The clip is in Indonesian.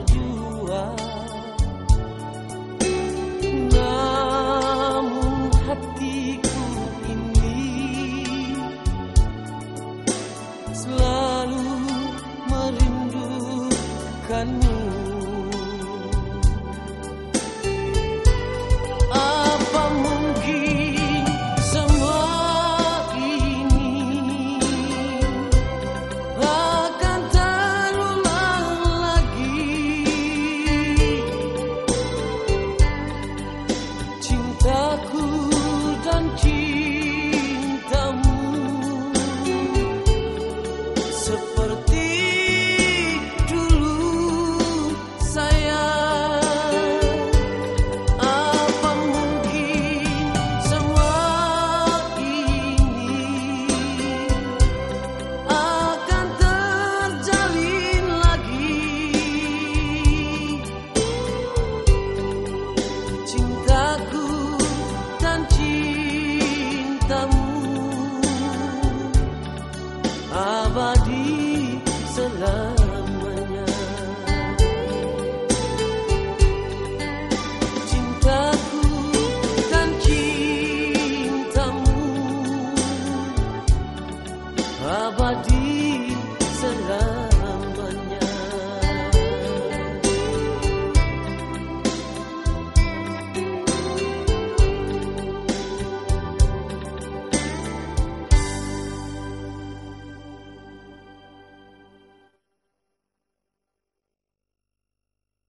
berdua. Namun hatiku ini Selalu merindukanmu.